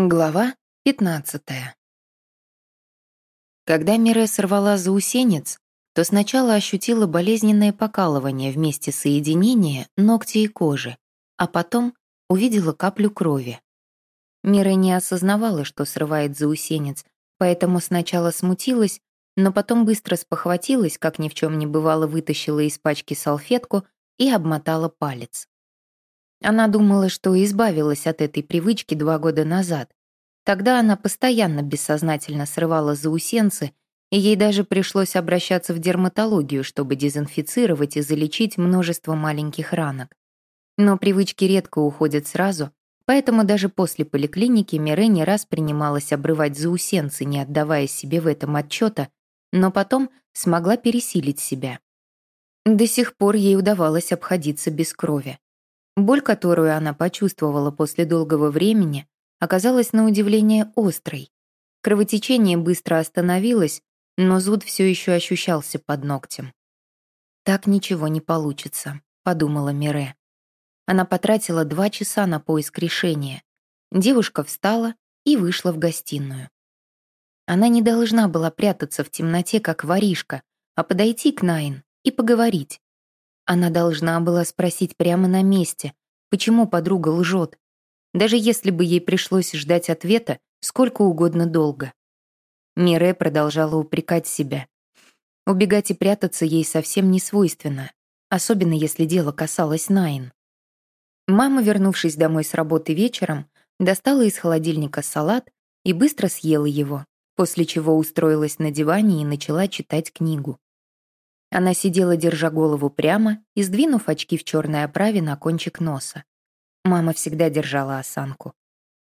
Глава 15 Когда Мире сорвала заусенец, то сначала ощутила болезненное покалывание вместе соединения ногтя и кожи, а потом увидела каплю крови. Мира не осознавала, что срывает заусенец, поэтому сначала смутилась, но потом быстро спохватилась, как ни в чем не бывало, вытащила из пачки салфетку и обмотала палец. Она думала, что избавилась от этой привычки два года назад. Тогда она постоянно бессознательно срывала заусенцы, и ей даже пришлось обращаться в дерматологию, чтобы дезинфицировать и залечить множество маленьких ранок. Но привычки редко уходят сразу, поэтому даже после поликлиники Мире не раз принималась обрывать заусенцы, не отдавая себе в этом отчета, но потом смогла пересилить себя. До сих пор ей удавалось обходиться без крови. Боль, которую она почувствовала после долгого времени, оказалась на удивление острой. Кровотечение быстро остановилось, но зуд все еще ощущался под ногтем. «Так ничего не получится», — подумала Мире. Она потратила два часа на поиск решения. Девушка встала и вышла в гостиную. Она не должна была прятаться в темноте, как воришка, а подойти к Найн и поговорить. Она должна была спросить прямо на месте, почему подруга лжет, даже если бы ей пришлось ждать ответа сколько угодно долго. Мире продолжала упрекать себя. Убегать и прятаться ей совсем не свойственно, особенно если дело касалось Найн. Мама, вернувшись домой с работы вечером, достала из холодильника салат и быстро съела его, после чего устроилась на диване и начала читать книгу. Она сидела, держа голову прямо и сдвинув очки в черной оправе на кончик носа. Мама всегда держала осанку.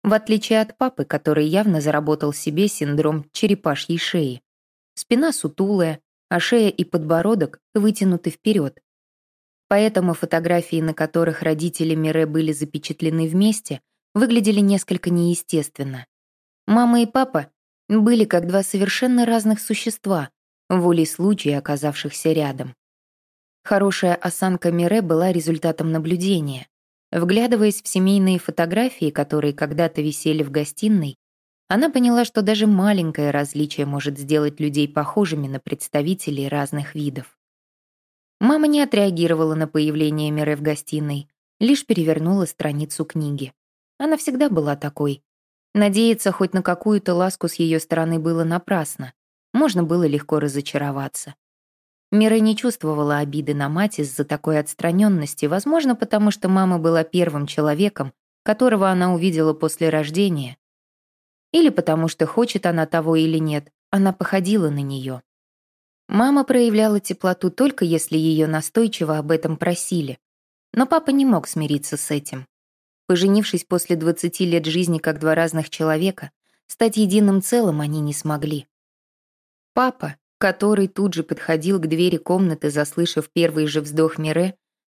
В отличие от папы, который явно заработал себе синдром черепашьей шеи. Спина сутулая, а шея и подбородок вытянуты вперед. Поэтому фотографии, на которых родители Мире были запечатлены вместе, выглядели несколько неестественно. Мама и папа были как два совершенно разных существа, волей случая оказавшихся рядом. Хорошая осанка Мире была результатом наблюдения. Вглядываясь в семейные фотографии, которые когда-то висели в гостиной, она поняла, что даже маленькое различие может сделать людей похожими на представителей разных видов. Мама не отреагировала на появление Мире в гостиной, лишь перевернула страницу книги. Она всегда была такой. Надеяться хоть на какую-то ласку с ее стороны было напрасно можно было легко разочароваться. Мира не чувствовала обиды на мать из-за такой отстраненности, возможно, потому что мама была первым человеком, которого она увидела после рождения. Или потому что, хочет она того или нет, она походила на нее. Мама проявляла теплоту только если ее настойчиво об этом просили. Но папа не мог смириться с этим. Поженившись после 20 лет жизни как два разных человека, стать единым целым они не смогли. Папа, который тут же подходил к двери комнаты, заслышав первый же вздох Мире,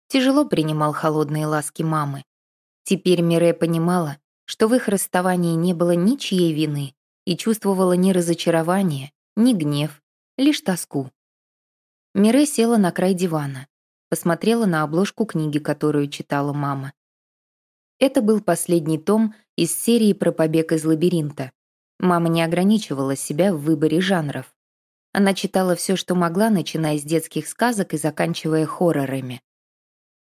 тяжело принимал холодные ласки мамы. Теперь Мире понимала, что в их расставании не было ничьей вины и чувствовала ни разочарование, ни гнев, лишь тоску. Мире села на край дивана, посмотрела на обложку книги, которую читала мама. Это был последний том из серии про побег из лабиринта. Мама не ограничивала себя в выборе жанров. Она читала все, что могла, начиная с детских сказок и заканчивая хоррорами.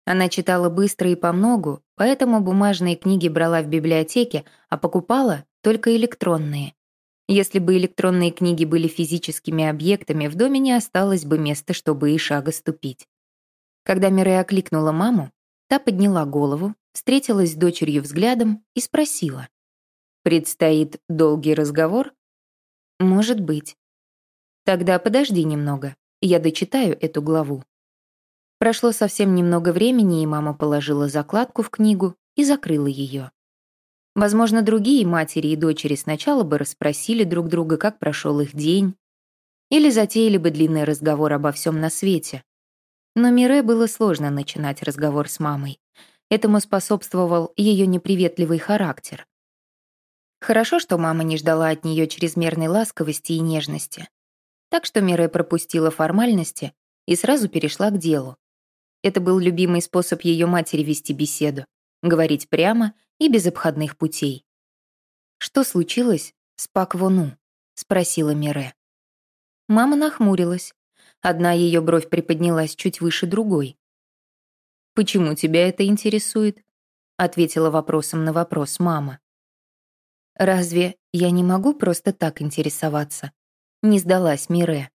Она читала быстро и помногу, поэтому бумажные книги брала в библиотеке, а покупала только электронные. Если бы электронные книги были физическими объектами, в доме не осталось бы места, чтобы и шага ступить. Когда Мирей окликнула маму, та подняла голову, встретилась с дочерью взглядом и спросила. «Предстоит долгий разговор?» «Может быть». Тогда подожди немного, я дочитаю эту главу. Прошло совсем немного времени, и мама положила закладку в книгу и закрыла ее. Возможно, другие матери и дочери сначала бы расспросили друг друга, как прошел их день, или затеяли бы длинный разговор обо всем на свете. Но Мире было сложно начинать разговор с мамой. Этому способствовал ее неприветливый характер. Хорошо, что мама не ждала от нее чрезмерной ласковости и нежности. Так что Мире пропустила формальности и сразу перешла к делу. Это был любимый способ ее матери вести беседу, говорить прямо и без обходных путей. «Что случилось с Пак Вону?» — спросила Мире. Мама нахмурилась. Одна ее бровь приподнялась чуть выше другой. «Почему тебя это интересует?» — ответила вопросом на вопрос мама. «Разве я не могу просто так интересоваться?» — не сдалась Мире.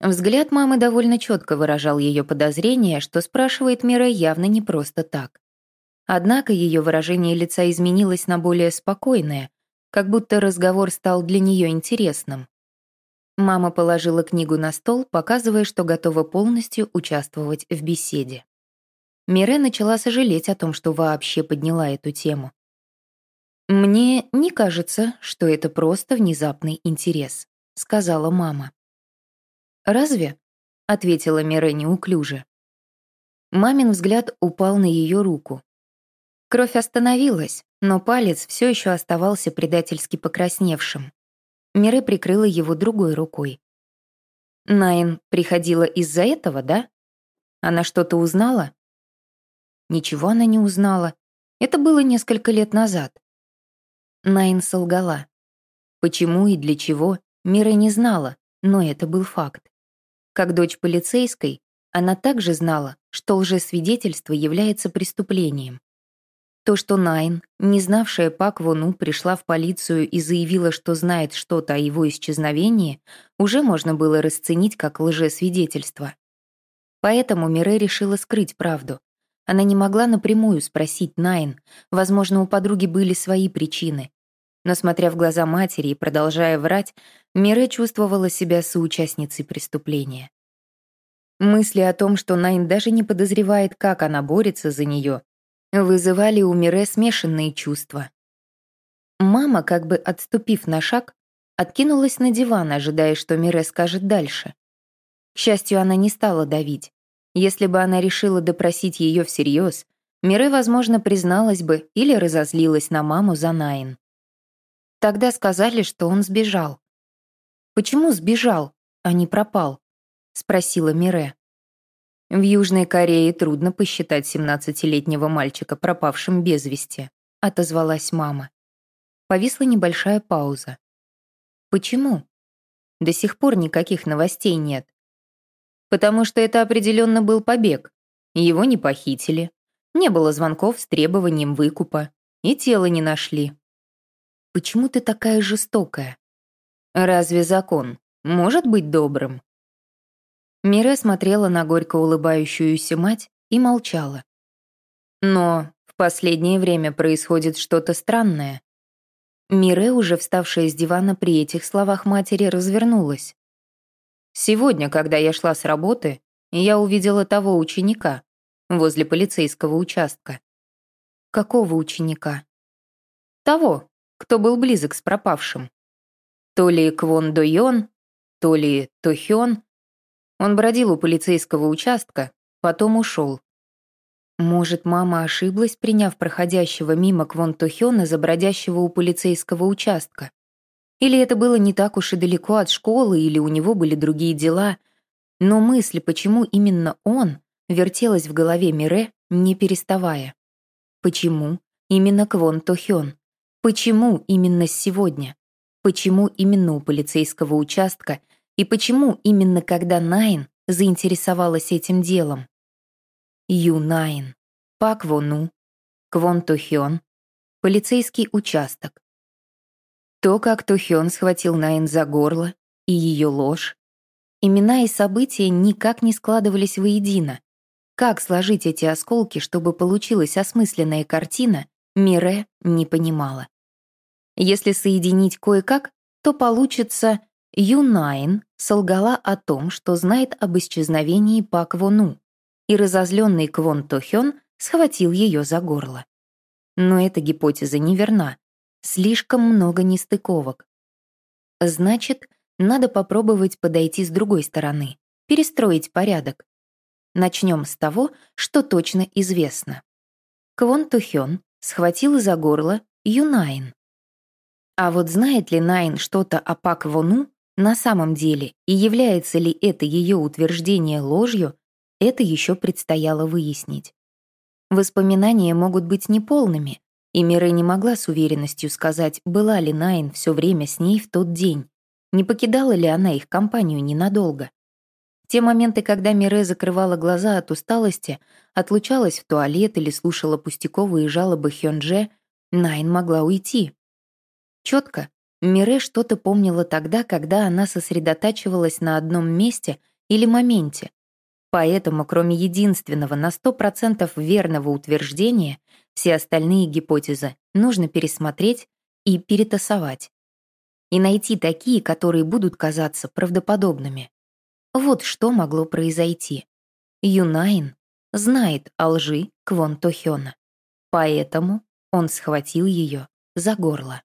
Взгляд мамы довольно четко выражал ее подозрение, что спрашивает Мире явно не просто так. Однако ее выражение лица изменилось на более спокойное, как будто разговор стал для нее интересным. Мама положила книгу на стол, показывая, что готова полностью участвовать в беседе. Мире начала сожалеть о том, что вообще подняла эту тему. «Мне не кажется, что это просто внезапный интерес», — сказала мама. «Разве?» — ответила Мире неуклюже. Мамин взгляд упал на ее руку. Кровь остановилась, но палец все еще оставался предательски покрасневшим. Мире прикрыла его другой рукой. «Найн приходила из-за этого, да? Она что-то узнала?» Ничего она не узнала. Это было несколько лет назад. Найн солгала. Почему и для чего, Мира не знала, но это был факт. Как дочь полицейской, она также знала, что лжесвидетельство является преступлением. То, что Найн, не знавшая Пак Вону, пришла в полицию и заявила, что знает что-то о его исчезновении, уже можно было расценить как лжесвидетельство. Поэтому Мире решила скрыть правду. Она не могла напрямую спросить Найн, возможно, у подруги были свои причины. Но, смотря в глаза матери и продолжая врать, Мире чувствовала себя соучастницей преступления. Мысли о том, что Найн даже не подозревает, как она борется за нее, вызывали у Мире смешанные чувства. Мама, как бы отступив на шаг, откинулась на диван, ожидая, что Мире скажет дальше. К счастью, она не стала давить. Если бы она решила допросить ее всерьез, Мире, возможно, призналась бы или разозлилась на маму за Найн. Тогда сказали, что он сбежал. «Почему сбежал, а не пропал?» — спросила Мире. В Южной Корее трудно посчитать 17-летнего мальчика пропавшим без вести, отозвалась мама. Повисла небольшая пауза. Почему? До сих пор никаких новостей нет потому что это определенно был побег. Его не похитили, не было звонков с требованием выкупа, и тело не нашли. Почему ты такая жестокая? Разве закон может быть добрым? Мире смотрела на горько улыбающуюся мать и молчала. Но в последнее время происходит что-то странное. Мире, уже вставшая с дивана при этих словах матери, развернулась. Сегодня, когда я шла с работы, я увидела того ученика возле полицейского участка. Какого ученика? Того, кто был близок с пропавшим. То ли Квон Дойон, то ли Тохён. Он бродил у полицейского участка, потом ушел. Может, мама ошиблась, приняв проходящего мимо Квон Тохёна за бродящего у полицейского участка? Или это было не так уж и далеко от школы, или у него были другие дела. Но мысль, почему именно он, вертелась в голове Мире, не переставая. Почему именно Квон Тохён? Почему именно сегодня? Почему именно у полицейского участка? И почему именно когда Найн заинтересовалась этим делом? Ю Найн, Пак Вону, Квон Тохён, полицейский участок. То, как Тухён схватил Найн за горло, и ее ложь. Имена и события никак не складывались воедино. Как сложить эти осколки, чтобы получилась осмысленная картина, Мире не понимала. Если соединить кое-как, то получится Юнайн солгала о том, что знает об исчезновении Пак Вону, и разозленный Квон Тохён схватил ее за горло. Но эта гипотеза неверна. Слишком много нестыковок. Значит, надо попробовать подойти с другой стороны, перестроить порядок. Начнем с того, что точно известно. Квон Тухён схватил за горло Юнайн. А вот знает ли Найн что-то о Пак Вону на самом деле и является ли это ее утверждение ложью, это еще предстояло выяснить. Воспоминания могут быть неполными, И Мире не могла с уверенностью сказать, была ли Найн все время с ней в тот день, не покидала ли она их компанию ненадолго. Те моменты, когда Мире закрывала глаза от усталости, отлучалась в туалет или слушала пустяковые жалобы Хёнже, Найн могла уйти. Четко, Мире что-то помнила тогда, когда она сосредотачивалась на одном месте или моменте. Поэтому, кроме единственного на 100% верного утверждения, все остальные гипотезы нужно пересмотреть и перетасовать. И найти такие, которые будут казаться правдоподобными. Вот что могло произойти. Юнайн знает о лжи Квон Тохёна. Поэтому он схватил ее за горло.